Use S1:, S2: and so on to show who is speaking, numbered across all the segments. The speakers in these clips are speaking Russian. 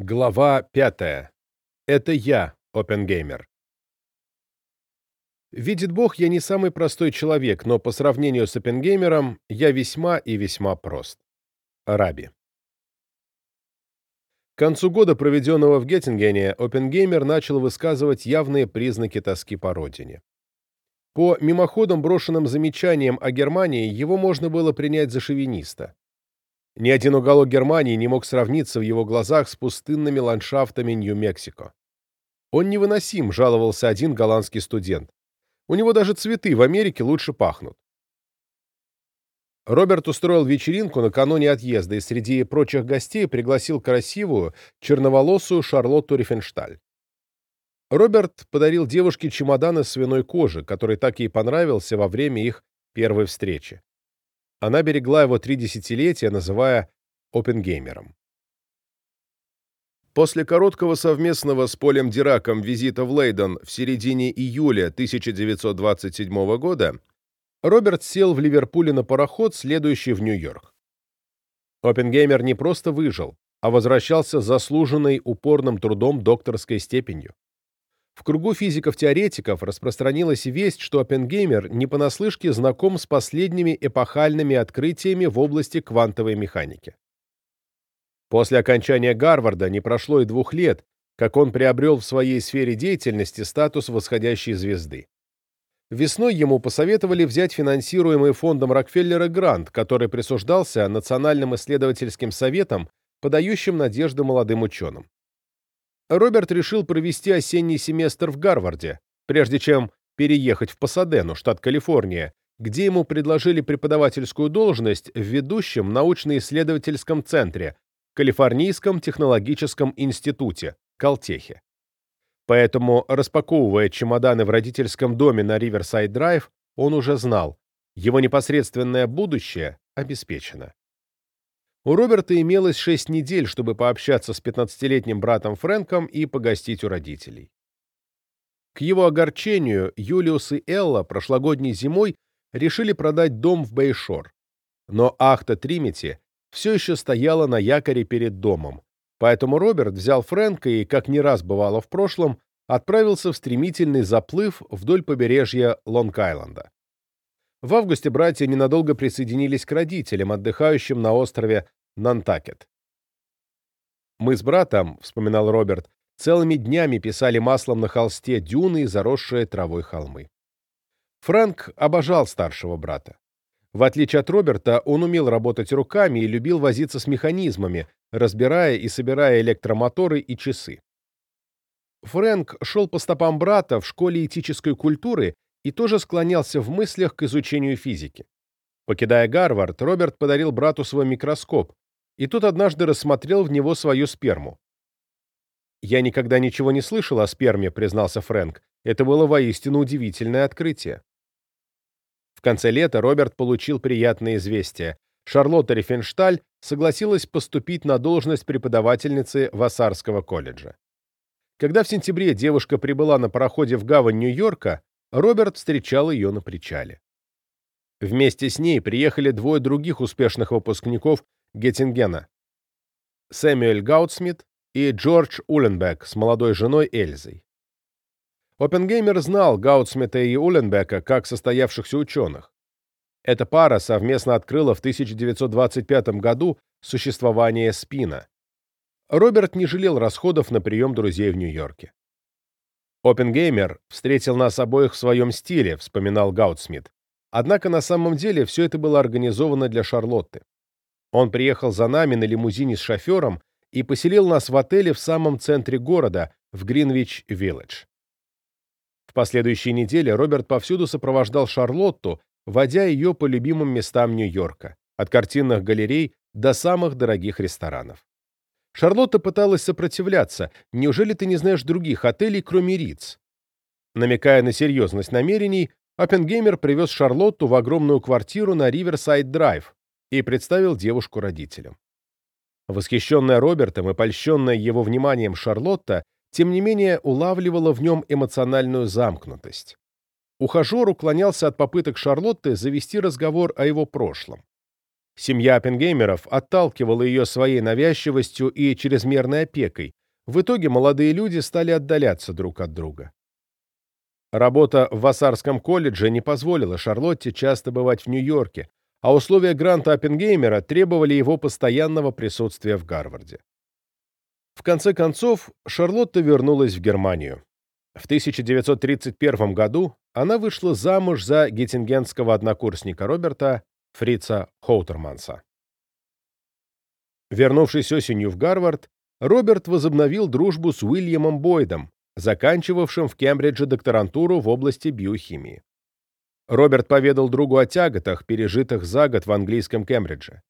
S1: Глава пятая. Это я, Опенгеймер. Видит Бог, я не самый простой человек, но по сравнению с Опенгеймером я весьма и весьма прост. Раби. К концу года, проведенного в Геттингене, Опенгеймер начал высказывать явные признаки тоски по родине. По мимоходом брошенным замечаниям о Германии его можно было принять за шовиниста. Ни один уголок Германии не мог сравниться в его глазах с пустынными ландшафтами Нью-Мексико. Он невыносим, жаловался один голландский студент. У него даже цветы в Америке лучше пахнут. Роберт устроил вечеринку накануне отъезда и среди прочих гостей пригласил красивую, черноволосую Шарлотту Рифеншталь. Роберт подарил девушке чемодан из свиной кожи, который так ей понравился во время их первой встречи. Она берегла его три десятилетия, называя опенгеймером. После короткого совместного с Полем Дираком визита в Лейден в середине июля 1927 года Роберт сел в Ливерпуле на пароход, следующий в Нью-Йорк. Опенгеймер не просто выжил, а возвращался заслуженной упорным трудом докторской степенью. В кругу физиков-теоретиков распространилась весть, что Оппенгеймер не понаслышке знаком с последними эпохальными открытиями в области квантовой механики. После окончания Гарварда не прошло и двух лет, как он приобрел в своей сфере деятельности статус восходящей звезды. Весной ему посоветовали взять финансируемый фондом Рокфеллера грант, который присуждался Национальным исследовательским советом, подающим надежды молодым ученым. Роберт решил провести осенний семестр в Гарварде, прежде чем переехать в Пасадену, штат Калифорния, где ему предложили преподавательскую должность в ведущем научно-исследовательском центре Калифорнийском технологическом институте, Калтехе. Поэтому, распаковывая чемоданы в родительском доме на Риверсайд-драйв, он уже знал, его непосредственное будущее обеспечено. У Роберта имелось шесть недель, чтобы пообщаться с 15-летним братом Фрэнком и погостить у родителей. К его огорчению, Юлиус и Элла прошлогодней зимой решили продать дом в Бейшор. Но Ахта Тримити все еще стояла на якоре перед домом, поэтому Роберт взял Фрэнка и, как не раз бывало в прошлом, отправился в стремительный заплыв вдоль побережья Лонг-Айленда. В августе братья ненадолго присоединились к родителям, отдыхающим на острове Нантакет. «Мы с братом», — вспоминал Роберт, целыми днями писали маслом на холсте дюны и заросшие травой холмы. Фрэнк обожал старшего брата. В отличие от Роберта, он умел работать руками и любил возиться с механизмами, разбирая и собирая электромоторы и часы. Фрэнк шел по стопам брата в школе этической культуры и тоже склонялся в мыслях к изучению физики. Покидая Гарвард, Роберт подарил брату свой микроскоп, и тот однажды рассмотрел в него свою сперму. «Я никогда ничего не слышал о сперме», — признался Фрэнк. «Это было воистину удивительное открытие». В конце лета Роберт получил приятное известие. Шарлотта Рифеншталь согласилась поступить на должность преподавательницы Вассарского колледжа. Когда в сентябре девушка прибыла на пароходе в гавань Нью-Йорка, Роберт встречал ее на причале. Вместе с ней приехали двое других успешных выпускников Геттингена. Сэмюэль Гаутсмит и Джордж Уленбек с молодой женой Эльзой. Оппенгеймер знал Гаутсмита и Уленбека как состоявшихся ученых. Эта пара совместно открыла в 1925 году существование спина. Роберт не жалел расходов на прием друзей в Нью-Йорке. «Оппенгеймер встретил нас обоих в своем стиле», — вспоминал Гаутсмит. Однако на самом деле все это было организовано для Шарлотты. Он приехал за нами на лимузине с шофером и поселил нас в отеле в самом центре города, в Гринвич-Вилледж. В последующие недели Роберт повсюду сопровождал Шарлотту, водя ее по любимым местам Нью-Йорка, от картинных галерей до самых дорогих ресторанов. Шарлотта пыталась сопротивляться. «Неужели ты не знаешь других отелей, кроме Риц?» Намекая на серьезность намерений, Оппенгеймер привез Шарлотту в огромную квартиру на Риверсайд-драйв, и представил девушку родителям. Восхищенная Робертом и польщенная его вниманием Шарлотта, тем не менее, улавливала в нем эмоциональную замкнутость. Ухажер уклонялся от попыток Шарлотты завести разговор о его прошлом. Семья Оппенгеймеров отталкивала ее своей навязчивостью и чрезмерной опекой. В итоге молодые люди стали отдаляться друг от друга. Работа в Вассарском колледже не позволила Шарлотте часто бывать в Нью-Йорке, а условия гранта Оппенгеймера требовали его постоянного присутствия в Гарварде. В конце концов, Шарлотта вернулась в Германию. В 1931 году она вышла замуж за геттингенского однокурсника Роберта Фрица Хоутерманса. Вернувшись осенью в Гарвард, Роберт возобновил дружбу с Уильямом Бойдом, заканчивавшим в Кембридже докторантуру в области биохимии. Роберт поведал другу о тяготах, пережитых за год в английском Кембридже.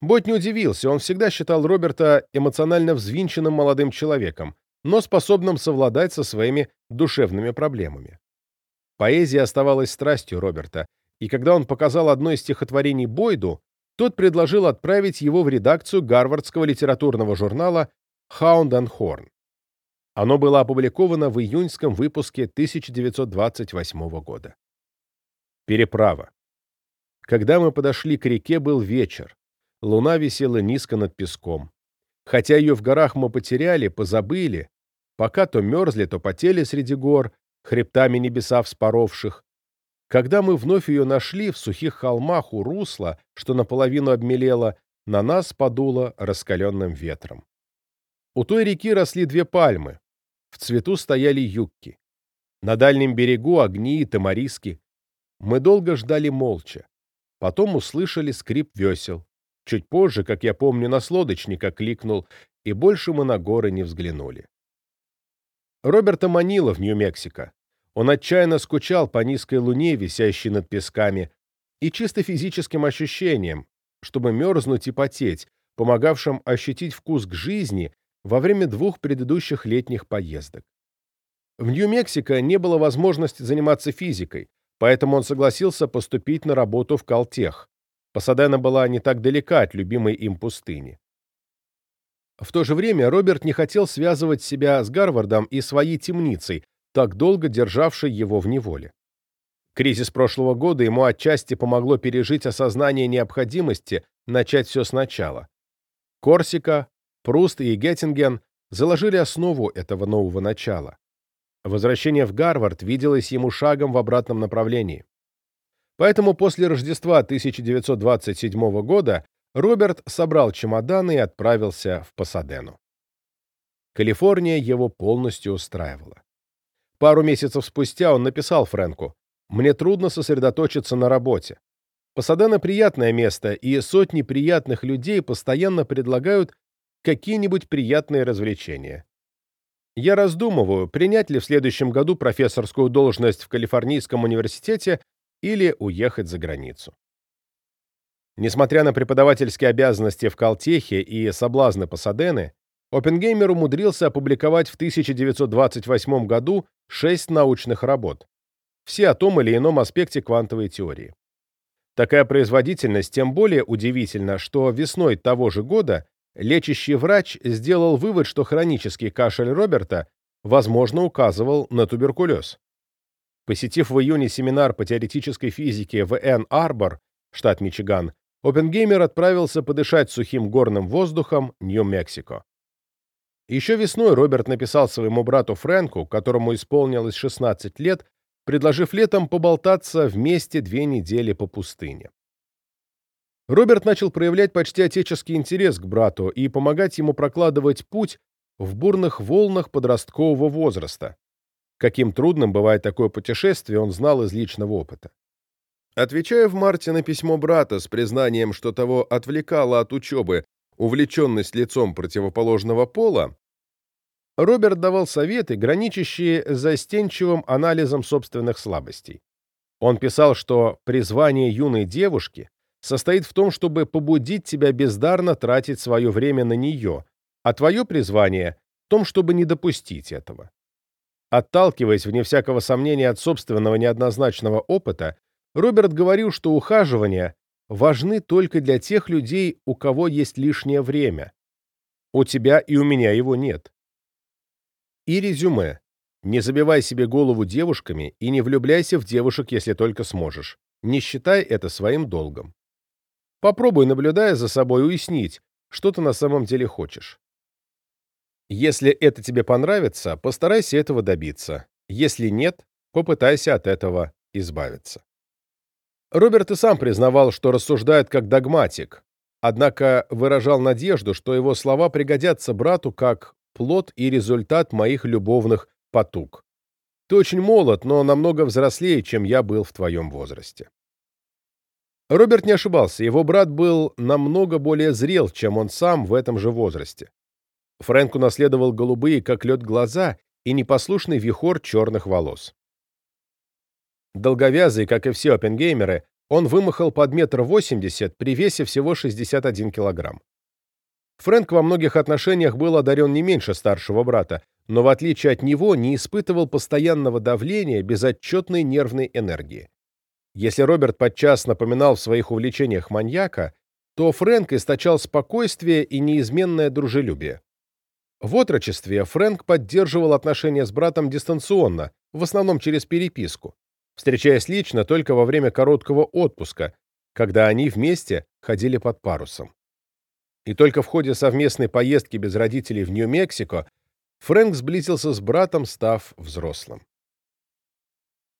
S1: Бойд не удивился, он всегда считал Роберта эмоционально взвинченным молодым человеком, но способным совладать со своими душевными проблемами. Поэзия оставалась страстью Роберта, и когда он показал одно из стихотворений Бойду, тот предложил отправить его в редакцию гарвардского литературного журнала «Hound and Horn». Оно было опубликовано в июньском выпуске 1928 года. Переправа. Когда мы подошли к реке, был вечер. Луна висела низко над песком. Хотя ее в горах мы потеряли, позабыли, пока то мерзли, то потели среди гор, хребтами небеса вспоровших. Когда мы вновь ее нашли в сухих холмах у русла, что наполовину обмелело, на нас подуло раскаленным ветром. У той реки росли две пальмы, в цвету стояли юбки. На дальнем берегу огни и тамариски. Мы долго ждали молча. Потом услышали скрип весел. Чуть позже, как я помню, нас лодочника кликнул, и больше мы на горы не взглянули. Роберта манила в Нью-Мексико. Он отчаянно скучал по низкой луне, висящей над песками, и чисто физическим ощущениям, чтобы мерзнуть и потеть, помогавшим ощутить вкус к жизни во время двух предыдущих летних поездок. В Нью-Мексико не было возможности заниматься физикой, поэтому он согласился поступить на работу в Калтех. Пасадена была не так далека от любимой им пустыни. В то же время Роберт не хотел связывать себя с Гарвардом и своей темницей, так долго державшей его в неволе. Кризис прошлого года ему отчасти помогло пережить осознание необходимости начать все сначала. Корсика, Пруст и Геттинген заложили основу этого нового начала. Возвращение в Гарвард виделось ему шагом в обратном направлении. Поэтому после Рождества 1927 года Роберт собрал чемоданы и отправился в Пасадену. Калифорния его полностью устраивала. Пару месяцев спустя он написал Фрэнку «Мне трудно сосредоточиться на работе. Пасадена — приятное место, и сотни приятных людей постоянно предлагают какие-нибудь приятные развлечения. Я раздумываю, принять ли в следующем году профессорскую должность в Калифорнийском университете или уехать за границу. Несмотря на преподавательские обязанности в Калтехе и соблазны Пасадены, Оппенгеймер умудрился опубликовать в 1928 году шесть научных работ, все о том или ином аспекте квантовой теории. Такая производительность тем более удивительна, что весной того же года лечащий врач сделал вывод, что хронический кашель Роберта, возможно, указывал на туберкулез. Посетив в июне семинар по теоретической физике в Энн-Арбор, штат Мичиган, Оппенгеймер отправился подышать сухим горным воздухом Нью-Мексико. Еще весной Роберт написал своему брату Фрэнку, которому исполнилось 16 лет, предложив летом поболтаться вместе две недели по пустыне. Роберт начал проявлять почти отеческий интерес к брату и помогать ему прокладывать путь в бурных волнах подросткового возраста. Каким трудным бывает такое путешествие, он знал из личного опыта. Отвечая в марте на письмо брата с признанием, что того отвлекало от учебы увлеченность лицом противоположного пола, Роберт давал советы, граничащие застенчивым анализом собственных слабостей. Он писал, что призвание юной девушки состоит в том, чтобы побудить тебя бездарно тратить свое время на нее, а твое призвание в том, чтобы не допустить этого. Отталкиваясь, вне всякого сомнения, от собственного неоднозначного опыта, Роберт говорил, что ухаживания важны только для тех людей, у кого есть лишнее время. У тебя и у меня его нет. И резюме. Не забивай себе голову девушками и не влюбляйся в девушек, если только сможешь. Не считай это своим долгом. Попробуй, наблюдая за собой, уяснить, что ты на самом деле хочешь. Если это тебе понравится, постарайся этого добиться. Если нет, попытайся от этого избавиться. Роберт и сам признавал, что рассуждает как догматик, однако выражал надежду, что его слова пригодятся брату как плод и результат моих любовных потуг. Ты очень молод, но намного взрослее, чем я был в твоем возрасте. Роберт не ошибался, его брат был намного более зрел, чем он сам в этом же возрасте. Фрэнк унаследовал голубые, как лед, глаза и непослушный вихор черных волос. Долговязый, как и все опенгеймеры, он вымахал под метр восемьдесят при весе всего 61 килограмм. Фрэнк во многих отношениях был одарен не меньше старшего брата, но в отличие от него не испытывал постоянного давления безотчетной нервной энергии. Если Роберт подчас напоминал в своих увлечениях маньяка, то Фрэнк источал спокойствие и неизменное дружелюбие. В отрочестве Фрэнк поддерживал отношения с братом дистанционно, в основном через переписку, встречаясь лично только во время короткого отпуска, когда они вместе ходили под парусом. И только в ходе совместной поездки без родителей в Нью-Мексико Фрэнк сблизился с братом, став взрослым.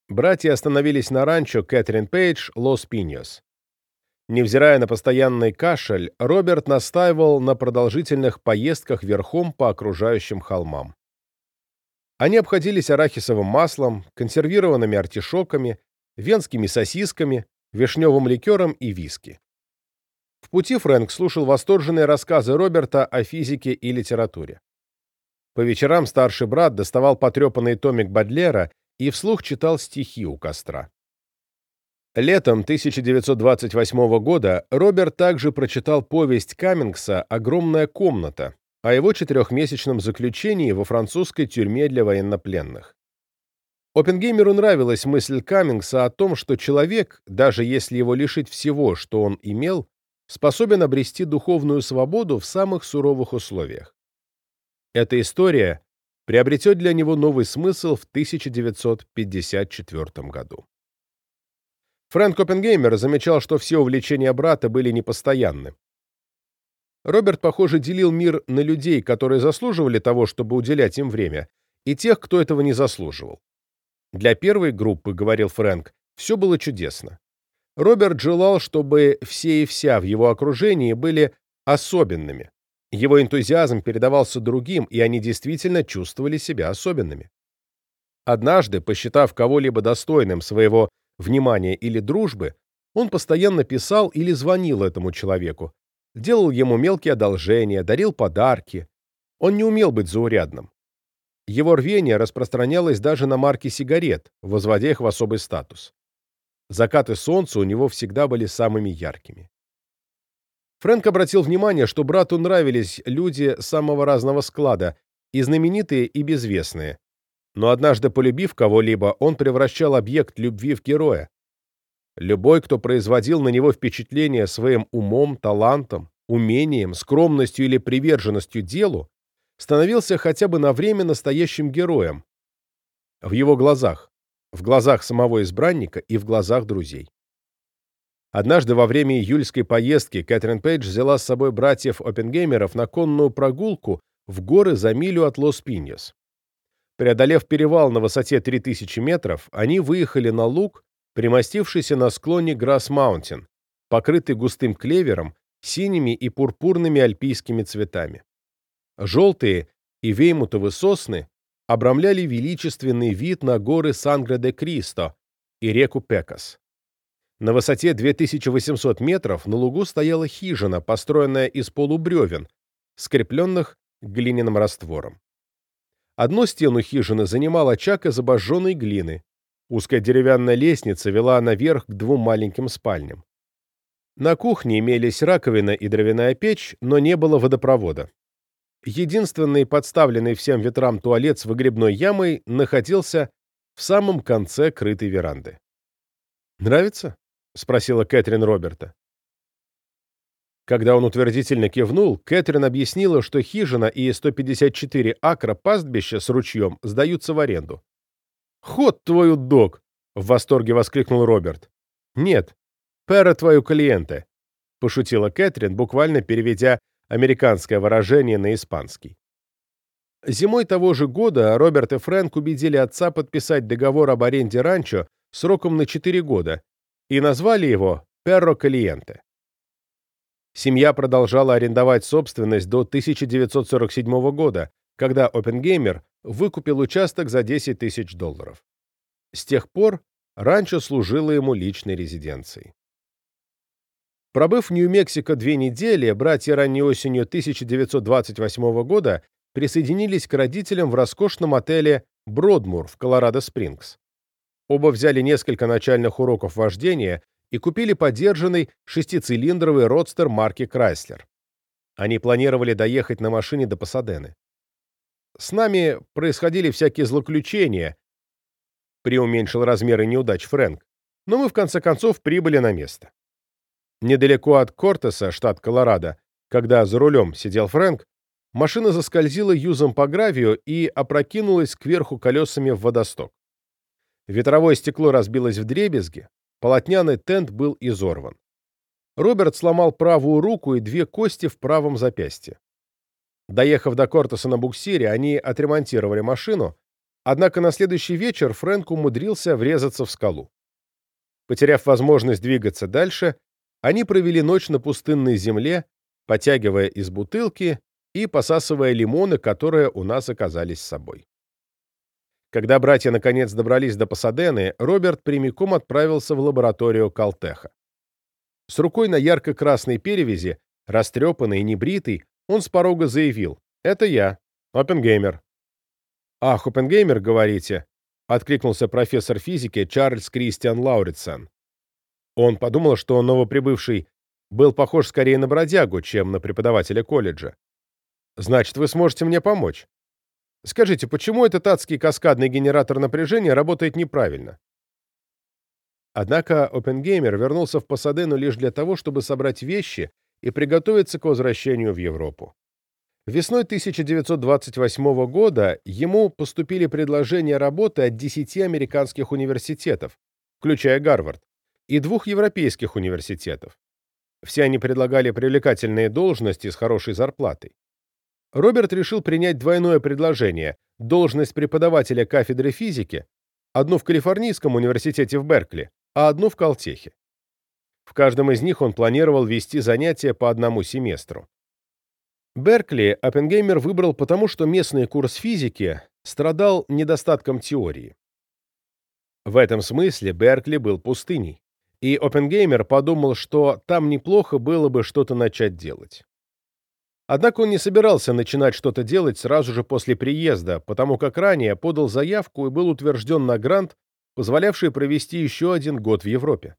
S1: Братья остановились на ранчо Кэтрин Пейдж, Лос-Пиньос. Невзирая на постоянный кашель, Роберт настаивал на продолжительных поездках верхом по окружающим холмам. Они обходились арахисовым маслом, консервированными артишоками, венскими сосисками, вишневым ликером и виски. В пути Фрэнк слушал восторженные рассказы Роберта о физике и литературе. По вечерам старший брат доставал потрепанный томик Бадлера и вслух читал стихи у костра. Летом 1928 года Роберт также прочитал повесть Каммингса «Огромная комната», о его четырехмесячном заключении во французской тюрьме для военнопленных. Оппенгеймеру нравилась мысль Каммингса о том, что человек, даже если его лишить всего, что он имел, способен обрести духовную свободу в самых суровых условиях. Эта история приобретет для него новый смысл в 1954 году. Фрэнк Оппенгеймер замечал, что все увлечения брата были непостоянны. Роберт, похоже, делил мир на людей, которые заслуживали того, чтобы уделять им время, и тех, кто этого не заслуживал. Для первой группы, говорил Фрэнк, все было чудесно. Роберт желал, чтобы все и вся в его окружении были особенными. Его энтузиазм передавался другим, и они действительно чувствовали себя особенными. Однажды, посчитав кого-либо достойным своего внимания или дружбы, он постоянно писал или звонил этому человеку, делал ему мелкие одолжения, дарил подарки. Он не умел быть заурядным. Его рвение распространялось даже на марки сигарет, возводя их в особый статус. Закаты солнца у него всегда были самыми яркими. Фрэнк обратил внимание, что брату нравились люди самого разного склада, и знаменитые, и безвестные. Но однажды полюбив кого-либо, он превращал объект любви в героя. Любой, кто производил на него впечатление своим умом, талантом, умением, скромностью или приверженностью делу, становился хотя бы на время настоящим героем. В его глазах, в глазах самого избранника и в глазах друзей. Однажды во время июльской поездки Кэтрин Пейдж взяла с собой братьев Оппенгеймеров на конную прогулку в горы за милю от Лос-Пиньос. Преодолев перевал на высоте 3000 метров, они выехали на луг, примостившийся на склоне Грасс-Маунтин, покрытый густым клевером, синими и пурпурными альпийскими цветами. Желтые и веймутовы сосны обрамляли величественный вид на горы Сангре-де-Кристо и реку Пекас. На высоте 2800 метров на лугу стояла хижина, построенная из полубревен, скрепленных глиняным раствором. Одну стену хижины занимал очаг из обожженной глины. Узкая деревянная лестница вела наверх к двум маленьким спальням. На кухне имелись раковина и дровяная печь, но не было водопровода. Единственный подставленный всем ветрам туалет с выгребной ямой находился в самом конце крытой веранды. «Нравится?» — спросила Кэтрин Роберта. Когда он утвердительно кивнул, Кэтрин объяснила, что хижина и 154 акра пастбища с ручьем сдаются в аренду. «Ход твою, док!» — в восторге воскликнул Роберт. «Нет, пера твою клиенты. пошутила Кэтрин, буквально переведя американское выражение на испанский. Зимой того же года Роберт и Фрэнк убедили отца подписать договор об аренде ранчо сроком на 4 года и назвали его «Перро Калиенте». Семья продолжала арендовать собственность до 1947 года, когда Оппенгеймер выкупил участок за 10 тысяч долларов. С тех пор ранчо служило ему личной резиденцией. Пробыв в Нью-Мексико две недели, братья ранней осенью 1928 года присоединились к родителям в роскошном отеле «Бродмур» в Колорадо-Спрингс. Оба взяли несколько начальных уроков вождения и купили подержанный шестицилиндровый родстер марки Chrysler. Они планировали доехать на машине до Пасадены. С нами происходили всякие злоключения, преуменьшил размеры неудач Фрэнк, но мы в конце концов прибыли на место. Недалеко от Кортеса, штат Колорадо, когда за рулем сидел Фрэнк, машина заскользила юзом по гравию и опрокинулась кверху колесами в водосток. Ветровое стекло разбилось в дребезги, Полотняный тент был изорван. Роберт сломал правую руку и две кости в правом запястье. Доехав до Кортеса на буксире, они отремонтировали машину, однако на следующий вечер Фрэнк умудрился врезаться в скалу. Потеряв возможность двигаться дальше, они провели ночь на пустынной земле, потягивая из бутылки и посасывая лимоны, которые у нас оказались с собой. Когда братья наконец добрались до Пасадены, Роберт прямиком отправился в лабораторию Калтеха. С рукой на ярко-красной перевязи, растрепанный и небритый, он с порога заявил «Это я, Оппенгеймер». «Ах, Оппенгеймер, говорите?» — откликнулся профессор физики Чарльз Кристиан Лауритсен. Он подумал, что новоприбывший был похож скорее на бродягу, чем на преподавателя колледжа. «Значит, вы сможете мне помочь?» Скажите, почему этот адский каскадный генератор напряжения работает неправильно? Однако Оппенгеймер вернулся в Пасадену лишь для того, чтобы собрать вещи и приготовиться к возвращению в Европу. Весной 1928 года ему поступили предложения работы от 10 американских университетов, включая Гарвард, и двух европейских университетов. Все они предлагали привлекательные должности с хорошей зарплатой. Роберт решил принять двойное предложение – должность преподавателя кафедры физики, одну в Калифорнийском университете в Беркли, а одну в Калтехе. В каждом из них он планировал вести занятия по одному семестру. Беркли Оппенгеймер выбрал потому, что местный курс физики страдал недостатком теории. В этом смысле Беркли был пустыней, и Оппенгеймер подумал, что там неплохо было бы что-то начать делать. Однако он не собирался начинать что-то делать сразу же после приезда, потому как ранее подал заявку и был утвержден на грант, позволявший провести еще один год в Европе.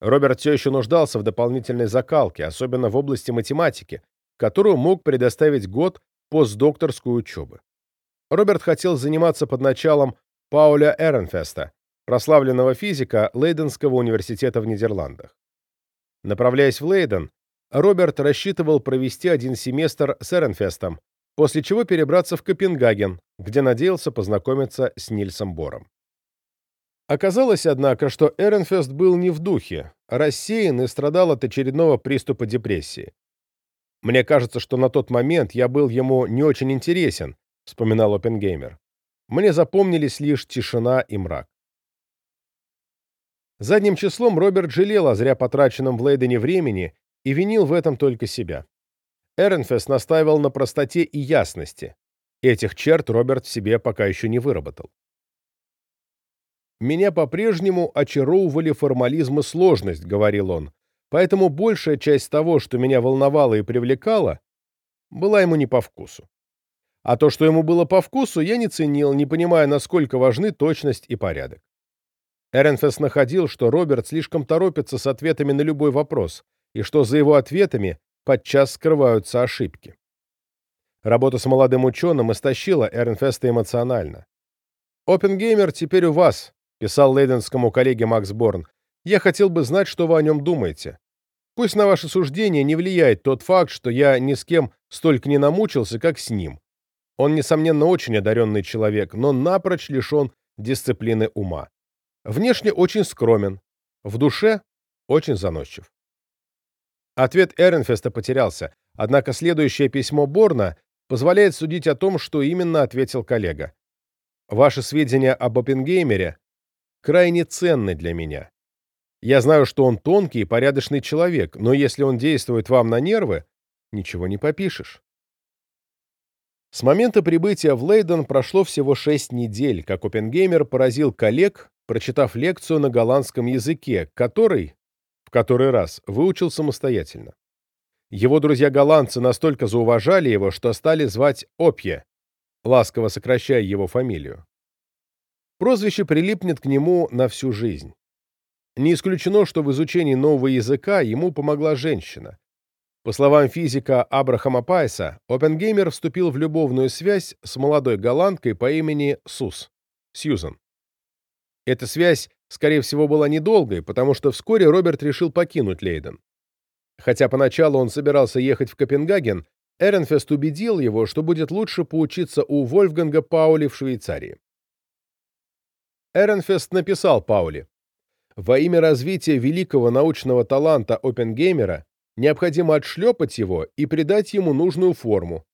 S1: Роберт все еще нуждался в дополнительной закалке, особенно в области математики, которую мог предоставить год постдокторской учебы. Роберт хотел заниматься под началом Пауля Эренфеста, прославленного физика Лейденского университета в Нидерландах. Направляясь в Лейден, Роберт рассчитывал провести один семестр с Эренфестом, после чего перебраться в Копенгаген, где надеялся познакомиться с Нильсом Бором. Оказалось, однако, что Эренфест был не в духе, рассеян и страдал от очередного приступа депрессии. «Мне кажется, что на тот момент я был ему не очень интересен», — вспоминал Оппенгеймер. «Мне запомнились лишь тишина и мрак». Задним числом Роберт жалел о зря потраченном в Лейдене времени и винил в этом только себя. Эренфест настаивал на простоте и ясности. Этих черт Роберт в себе пока еще не выработал. «Меня по-прежнему очаровывали формализм и сложность», — говорил он, «поэтому большая часть того, что меня волновало и привлекало, была ему не по вкусу. А то, что ему было по вкусу, я не ценил, не понимая, насколько важны точность и порядок. Эренфест находил, что Роберт слишком торопится с ответами на любой вопрос, и что за его ответами подчас скрываются ошибки. Работа с молодым ученым истощила Эрнфеста эмоционально. «Опенгеймер теперь у вас», — писал лейденскому коллеге Макс Борн. «Я хотел бы знать, что вы о нем думаете. Пусть на ваше суждение не влияет тот факт, что я ни с кем столько не намучился, как с ним. Он, несомненно, очень одаренный человек, но напрочь лишен дисциплины ума. Внешне очень скромен, в душе очень заносчив. Ответ Эренфеста потерялся, однако следующее письмо Борна позволяет судить о том, что именно ответил коллега. Ваши сведения об Оппенгеймере крайне ценны для меня. Я знаю, что он тонкий и порядочный человек, но если он действует вам на нервы, ничего не попишешь. С момента прибытия в Лейден прошло всего шесть недель, как Оппенгеймер поразил коллег, прочитав лекцию на голландском языке, который, в который раз, выучил самостоятельно. Его друзья-голландцы настолько зауважали его, что стали звать Опье, ласково сокращая его фамилию. Прозвище прилипнет к нему на всю жизнь. Не исключено, что в изучении нового языка ему помогла женщина. По словам физика Абрахама Пайса, Оппенгеймер вступил в любовную связь с молодой голландкой по имени Сус, Сьюзан. Эта связь, скорее всего, была недолгой, потому что вскоре Роберт решил покинуть Лейден. Хотя поначалу он собирался ехать в Копенгаген, Эренфест убедил его, что будет лучше поучиться у Вольфганга Паули в Швейцарии. Эренфест написал Паули, «Во имя развития великого научного таланта Оппенгеймера Необходимо отшлепать его и придать ему нужную форму.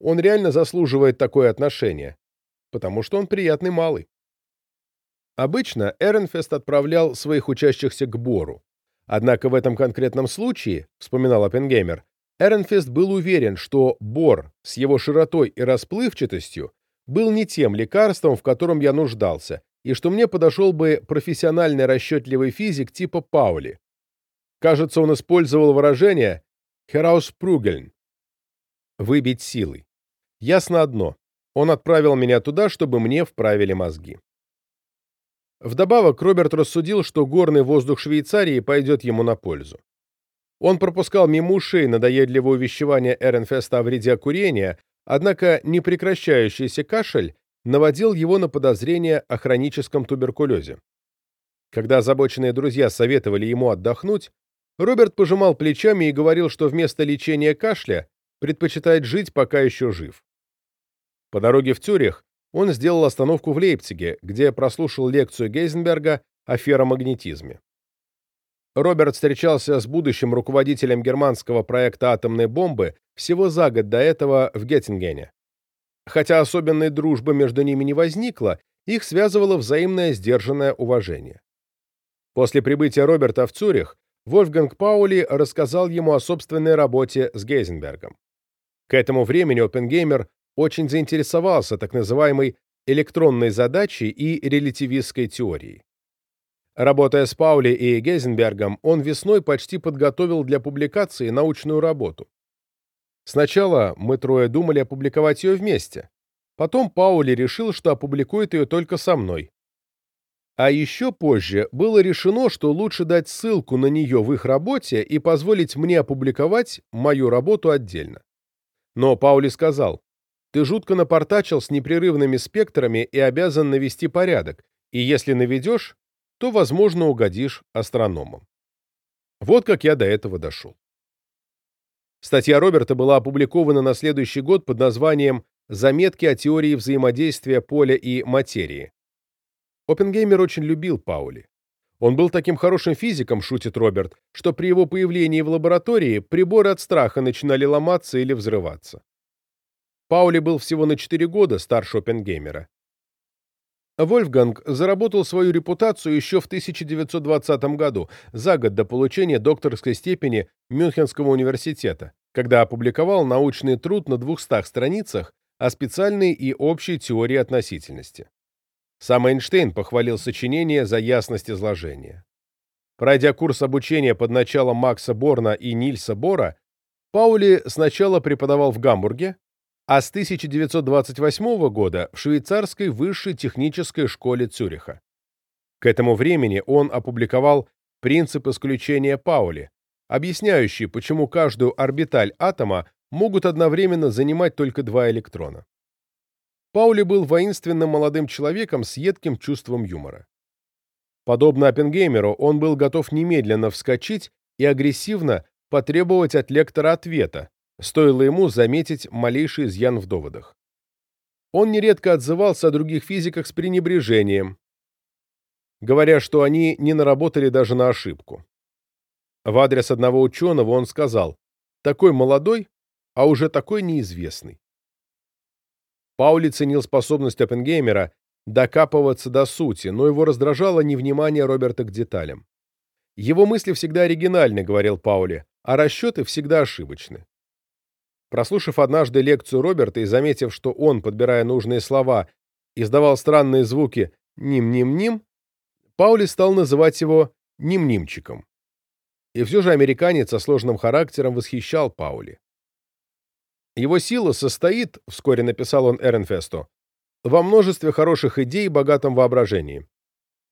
S1: Он реально заслуживает такое отношение, потому что он приятный малый. Обычно Эренфест отправлял своих учащихся к Бору. Однако в этом конкретном случае, вспоминал Оппенгеймер, Эренфест был уверен, что Бор с его широтой и расплывчатостью был не тем лекарством, в котором я нуждался, и что мне подошел бы профессиональный расчетливый физик типа Паули. Кажется, он использовал выражение «herausprügeln» — «выбить силой». Ясно одно — он отправил меня туда, чтобы мне вправили мозги. Вдобавок, Роберт рассудил, что горный воздух Швейцарии пойдет ему на пользу. Он пропускал мимо ушей надоедливое увещевание Эренфеста о вреде курения, однако непрекращающийся кашель наводил его на подозрение о хроническом туберкулезе. Когда озабоченные друзья советовали ему отдохнуть, Роберт пожимал плечами и говорил, что вместо лечения кашля предпочитает жить, пока еще жив. По дороге в Цюрих он сделал остановку в Лейпциге, где прослушал лекцию Гейзенберга о ферромагнетизме. Роберт встречался с будущим руководителем германского проекта атомной бомбы всего за год до этого в Геттингене. Хотя особенной дружбы между ними не возникло, их связывало взаимное сдержанное уважение. После прибытия Роберта в Цюрих Вольфганг Паули рассказал ему о собственной работе с Гейзенбергом. К этому времени Оппенгеймер очень заинтересовался так называемой электронной задачей и релятивистской теорией. Работая с Паули и Гейзенбергом, он весной почти подготовил для публикации научную работу. Сначала мы трое думали опубликовать ее вместе. Потом Паули решил, что опубликует ее только со мной. А еще позже было решено, что лучше дать ссылку на нее в их работе и позволить мне опубликовать мою работу отдельно. Но Паули сказал, «Ты жутко напортачил с непрерывными спектрами и обязан навести порядок, и если наведешь, то, возможно, угодишь астрономам». Вот как я до этого дошел. Статья Роберта была опубликована на следующий год под названием «Заметки о теории взаимодействия поля и материи», Оппенгеймер очень любил Паули. Он был таким хорошим физиком, шутит Роберт, что при его появлении в лаборатории приборы от страха начинали ломаться или взрываться. Паули был всего на 4 года старше Оппенгеймера. Вольфганг заработал свою репутацию еще в 1920 году, за год до получения докторской степени Мюнхенского университета, когда опубликовал научный труд на 200 страницах о специальной и общей теории относительности. Сам Эйнштейн похвалил сочинение за ясность изложения. Пройдя курс обучения под началом Макса Борна и Нильса Бора, Паули сначала преподавал в Гамбурге, а с 1928 года в швейцарской высшей технической школе Цюриха. К этому времени он опубликовал принцип исключения Паули, объясняющий, почему каждую орбиталь атома могут одновременно занимать только два электрона. Паули был воинственным молодым человеком с едким чувством юмора. Подобно Оппенгеймеру, он был готов немедленно вскочить и агрессивно потребовать от лектора ответа, стоило ему заметить малейший изъян в доводах. Он нередко отзывался о других физиках с пренебрежением, говоря, что они не наработали даже на ошибку. В адрес одного ученого он сказал «такой молодой, а уже такой неизвестный». Паули ценил способность Оппенгеймера докапываться до сути, но его раздражало невнимание Роберта к деталям. Его мысли всегда оригинальны, говорил Паули, а расчеты всегда ошибочны. Прослушав однажды лекцию Роберта и заметив, что он, подбирая нужные слова, издавал странные звуки «ним-ним-ним», Паули стал называть его «ним-нимчиком». И все же американец со сложным характером восхищал Паули. Его сила состоит, вскоре написал он Эренфесту, во множестве хороших идей и богатом воображении.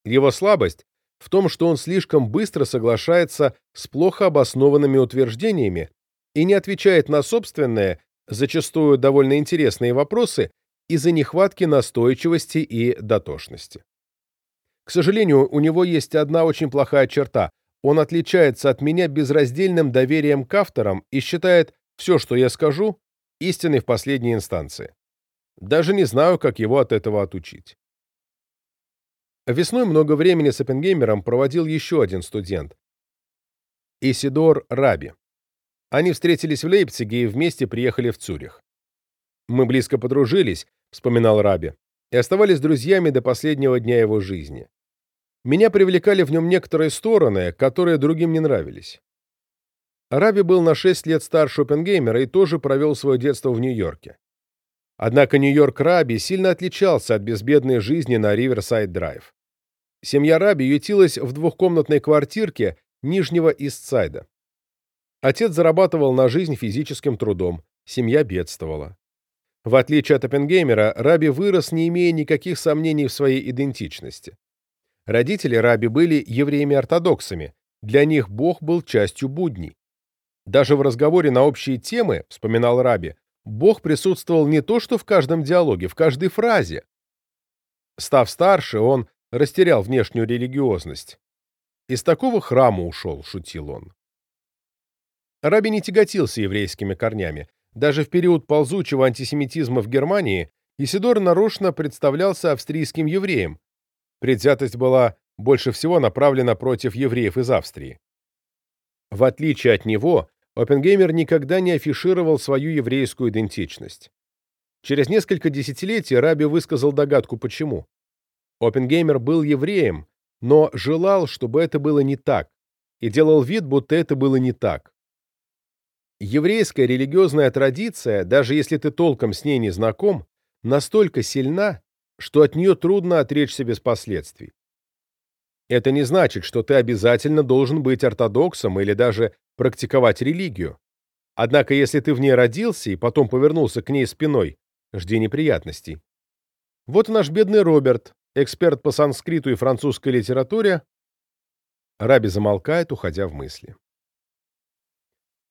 S1: Его слабость в том, что он слишком быстро соглашается с плохо обоснованными утверждениями и не отвечает на собственные, зачастую довольно интересные вопросы из-за нехватки настойчивости и дотошности. К сожалению, у него есть одна очень плохая черта. Он отличается от меня безраздельным доверием к авторам и считает все, что я скажу, истиной в последней инстанции. Даже не знаю, как его от этого отучить. Весной много времени с Оппенгеймером проводил еще один студент. Исидор Раби. Они встретились в Лейпциге и вместе приехали в Цюрих. «Мы близко подружились», — вспоминал Раби, «и оставались друзьями до последнего дня его жизни. Меня привлекали в нем некоторые стороны, которые другим не нравились. Раби был на 6 лет старше Оппенгеймера и тоже провел свое детство в Нью-Йорке. Однако Нью-Йорк Раби сильно отличался от безбедной жизни на Риверсайд-драйв. Семья Раби ютилась в двухкомнатной квартирке Нижнего Истсайда. Отец зарабатывал на жизнь физическим трудом, семья бедствовала. В отличие от Оппенгеймера, Раби вырос, не имея никаких сомнений в своей идентичности. Родители Раби были евреями-ортодоксами, для них Бог был частью будней. Даже в разговоре на общие темы, вспоминал Раби, Бог присутствовал не то что в каждом диалоге, в каждой фразе. Став старше, он растерял внешнюю религиозность. Из такого храма ушел, шутил он. Раби не тяготился еврейскими корнями. Даже в период ползучего антисемитизма в Германии Исидор нарочно представлялся австрийским евреем. Предвзятость была больше всего направлена против евреев из Австрии. В отличие от него, Оппенгеймер никогда не афишировал свою еврейскую идентичность. Через несколько десятилетий Раби высказал догадку, почему. Оппенгеймер был евреем, но желал, чтобы это было не так, и делал вид, будто это было не так. Еврейская религиозная традиция, даже если ты толком с ней не знаком, настолько сильна, что от нее трудно отречься без последствий. Это не значит, что ты обязательно должен быть ортодоксом или даже практиковать религию. Однако, если ты в ней родился и потом повернулся к ней спиной, жди неприятностей. Вот наш бедный Роберт, эксперт по санскриту и французской литературе, Раби замолкает, уходя в мысли.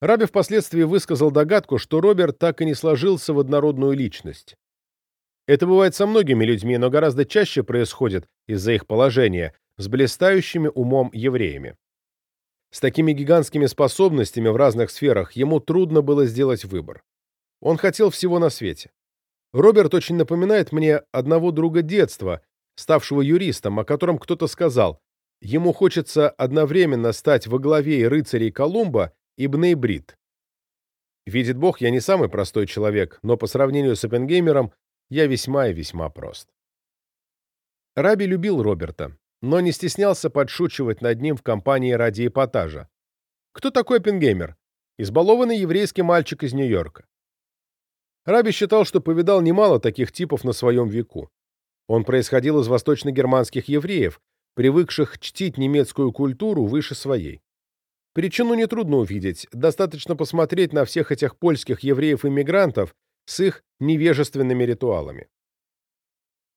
S1: Раби впоследствии высказал догадку, что Роберт так и не сложился в однородную личность. Это бывает со многими людьми, но гораздо чаще происходит из-за их положения с блистающими умом евреями. С такими гигантскими способностями в разных сферах ему трудно было сделать выбор. Он хотел всего на свете. Роберт очень напоминает мне одного друга детства, ставшего юристом, о котором кто-то сказал, ему хочется одновременно стать во главе и рыцарей Колумба и Бнейбрид. Видит Бог, я не самый простой человек, но по сравнению с Оппенгеймером я весьма и весьма прост. Раби любил Роберта, но не стеснялся подшучивать над ним в компании ради эпатажа. Кто такой Оппенгеймер? Избалованный еврейский мальчик из Нью-Йорка. Раби считал, что повидал немало таких типов на своем веку. Он происходил из восточно-германских евреев, привыкших чтить немецкую культуру выше своей. Причину нетрудно увидеть, достаточно посмотреть на всех этих польских евреев-иммигрантов с их невежественными ритуалами.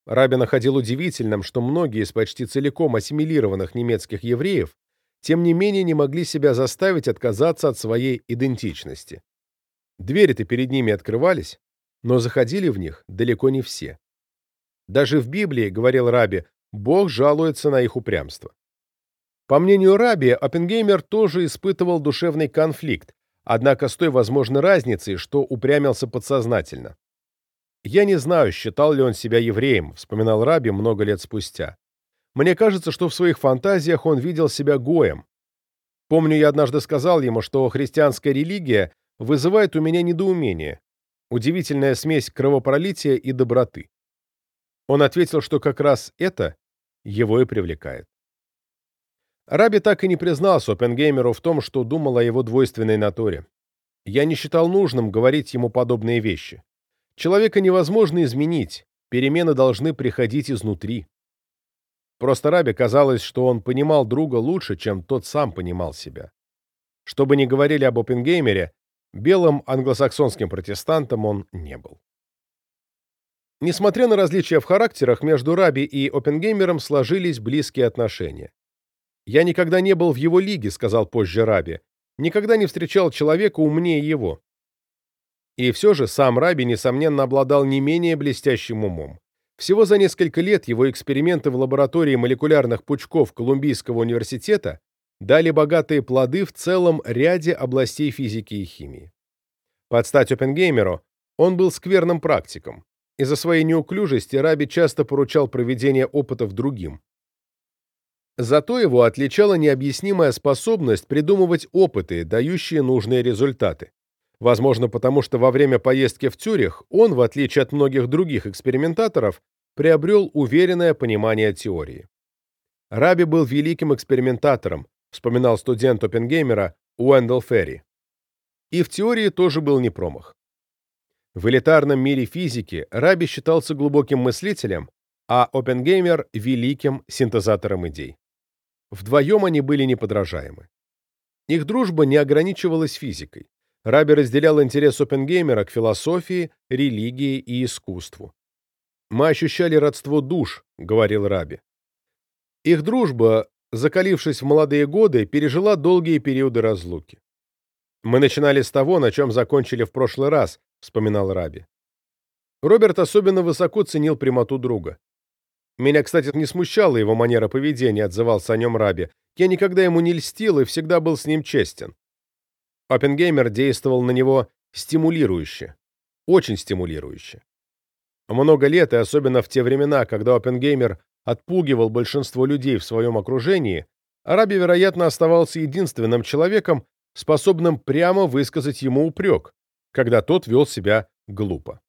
S1: Раби находил удивительным, что многие из почти целиком ассимилированных немецких евреев тем не менее не могли себя заставить отказаться от своей идентичности. Двери-то перед ними открывались, но заходили в них далеко не все. Даже в Библии, говорил Раби, Бог жалуется на их упрямство. По мнению Раби, Оппенгеймер тоже испытывал душевный конфликт, однако с той возможной разницей, что упрямился подсознательно. «Я не знаю, считал ли он себя евреем», — вспоминал Раби много лет спустя. «Мне кажется, что в своих фантазиях он видел себя гоем. Помню, я однажды сказал ему, что христианская религия вызывает у меня недоумение, удивительная смесь кровопролития и доброты. Он ответил, что как раз это его и привлекает. Раби так и не признался Оппенгеймеру в том, что думал о его двойственной натуре. Я не считал нужным говорить ему подобные вещи. Человека невозможно изменить, перемены должны приходить изнутри. Просто Раби казалось, что он понимал друга лучше, чем тот сам понимал себя. Что бы ни говорили об Оппенгеймере, белым англосаксонским протестантом он не был. Несмотря на различия в характерах, между Раби и Оппенгеймером сложились близкие отношения. «Я никогда не был в его лиге», — сказал позже Раби. «Никогда не встречал человека умнее его». И все же сам Раби, несомненно, обладал не менее блестящим умом. Всего за несколько лет его эксперименты в лаборатории молекулярных пучков Колумбийского университета дали богатые плоды в целом ряде областей физики и химии. Под стать Оппенгеймеру он был скверным практиком. Из-за своей неуклюжести Раби часто поручал проведение опытов другим. Зато его отличала необъяснимая способность придумывать опыты, дающие нужные результаты. Возможно, потому что во время поездки в Цюрих он, в отличие от многих других экспериментаторов, приобрел уверенное понимание теории. Раби был великим экспериментатором, вспоминал студент Оппенгеймера Уэндell Ферри. И в теории тоже был не промах. В элитарном мире физики Раби считался глубоким мыслителем, а Оппенгеймер — великим синтезатором идей. Вдвоем они были неподражаемы. Их дружба не ограничивалась физикой. Раби разделял интерес Оппенгеймера к философии, религии и искусству. «Мы ощущали родство душ», — говорил Раби. Их дружба, закалившись в молодые годы, пережила долгие периоды разлуки. «Мы начинали с того, на чем закончили в прошлый раз», — вспоминал Раби. Роберт особенно высоко ценил прямоту друга. «Меня, кстати, не смущала его манера поведения», — отзывался о нем Раби. «Я никогда ему не льстил и всегда был с ним честен». Оппенгеймер действовал на него стимулирующе, очень стимулирующе. Много лет, и особенно в те времена, когда Оппенгеймер отпугивал большинство людей в своем окружении, Араби, вероятно, оставался единственным человеком, способным прямо высказать ему упрек, когда тот вел себя глупо.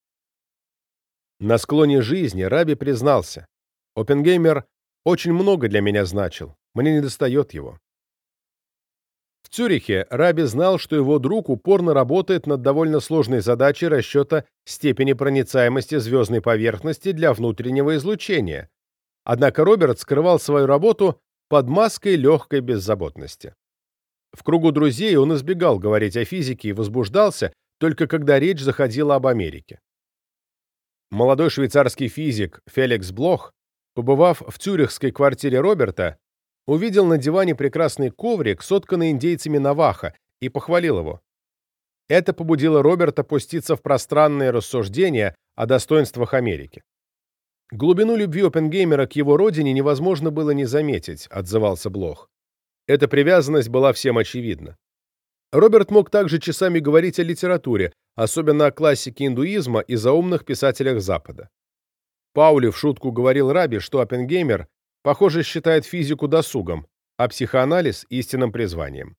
S1: На склоне жизни Раби признался, Оппенгеймер очень много для меня значил, мне недостает его. В Цюрихе Раби знал, что его друг упорно работает над довольно сложной задачей расчета степени проницаемости звездной поверхности для внутреннего излучения. Однако Роберт скрывал свою работу под маской легкой беззаботности. В кругу друзей он избегал говорить о физике и возбуждался, только когда речь заходила об Америке. Молодой швейцарский физик Феликс Блох, побывав в цюрихской квартире Роберта, увидел на диване прекрасный коврик, сотканный индейцами Наваха, и похвалил его. Это побудило Роберта пуститься в пространные рассуждения о достоинствах Америки. Глубину любви Оппенгеймера к его родине невозможно было не заметить, отзывался Блох. Эта привязанность была всем очевидна. Роберт мог также часами говорить о литературе, особенно о классике индуизма и заумных писателях Запада. Паули в шутку говорил Раби, что Оппенгеймер похоже, считает физику досугом, а психоанализ — истинным призванием.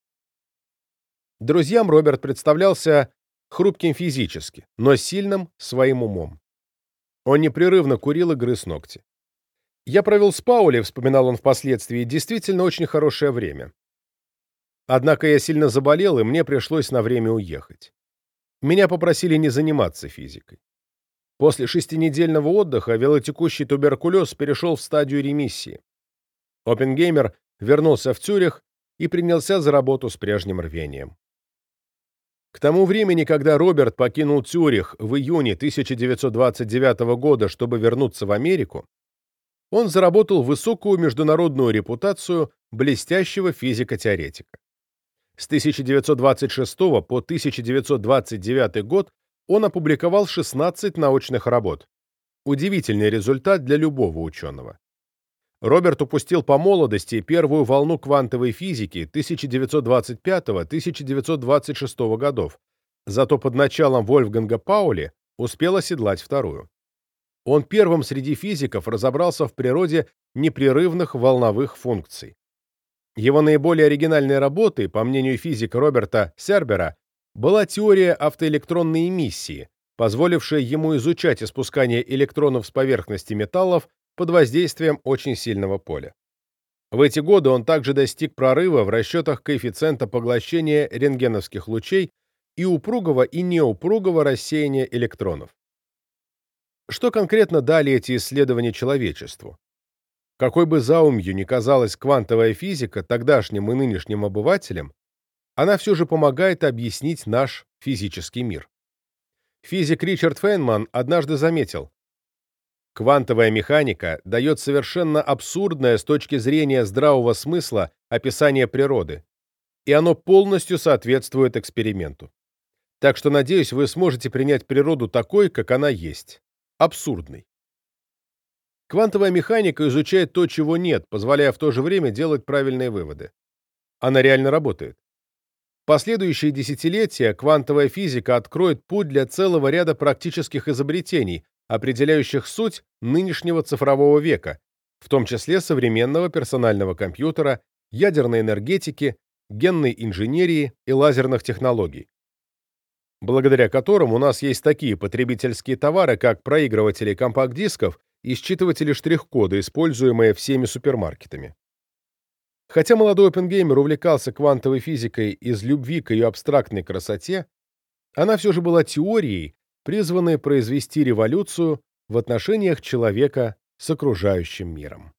S1: Друзьям Роберт представлялся хрупким физически, но сильным своим умом. Он непрерывно курил и грыз ногти. «Я провел с Паули», — вспоминал он впоследствии, — «действительно очень хорошее время. Однако я сильно заболел, и мне пришлось на время уехать. Меня попросили не заниматься физикой. После шестинедельного отдыха велотекущий туберкулез перешел в стадию ремиссии. Оппенгеймер вернулся в Цюрих и принялся за работу с прежним рвением. К тому времени, когда Роберт покинул Цюрих в июне 1929 года, чтобы вернуться в Америку, он заработал высокую международную репутацию блестящего физико-теоретика. С 1926 по 1929 год он опубликовал 16 научных работ. Удивительный результат для любого ученого. Роберт упустил по молодости первую волну квантовой физики 1925-1926 годов, зато под началом Вольфганга Паули успел оседлать вторую. Он первым среди физиков разобрался в природе непрерывных волновых функций. Его наиболее оригинальной работой, по мнению физика Роберта Сербера, была теория автоэлектронной эмиссии, позволившая ему изучать испускание электронов с поверхности металлов под воздействием очень сильного поля. В эти годы он также достиг прорыва в расчетах коэффициента поглощения рентгеновских лучей и упругого и неупругого рассеяния электронов. Что конкретно дали эти исследования человечеству? Какой бы заумью ни казалась квантовая физика тогдашним и нынешним обывателям, она все же помогает объяснить наш физический мир. Физик Ричард Фейнман однажды заметил, Квантовая механика дает совершенно абсурдное с точки зрения здравого смысла описание природы, и оно полностью соответствует эксперименту. Так что, надеюсь, вы сможете принять природу такой, как она есть. Абсурдной. Квантовая механика изучает то, чего нет, позволяя в то же время делать правильные выводы. Она реально работает. Последующие десятилетия квантовая физика откроет путь для целого ряда практических изобретений, определяющих суть нынешнего цифрового века, в том числе современного персонального компьютера, ядерной энергетики, генной инженерии и лазерных технологий, благодаря которым у нас есть такие потребительские товары, как проигрыватели компакт-дисков и считыватели штрих-кода, используемые всеми супермаркетами. Хотя молодой опенгеймер увлекался квантовой физикой из любви к ее абстрактной красоте, она все же была теорией, призванные произвести революцию в отношениях человека с окружающим миром.